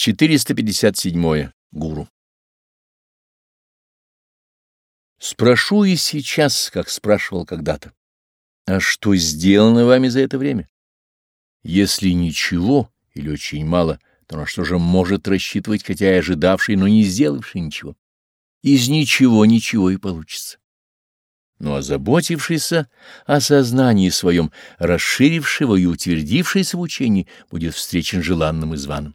457. Гуру. Спрошу и сейчас, как спрашивал когда-то. А что сделано вами за это время? Если ничего или очень мало, то на что же может рассчитывать, хотя и ожидавший, но не сделавший ничего? Из ничего ничего и получится. Но озаботившийся о сознании своем, расширившего и утвердившийся в учении, будет встречен желанным и званым.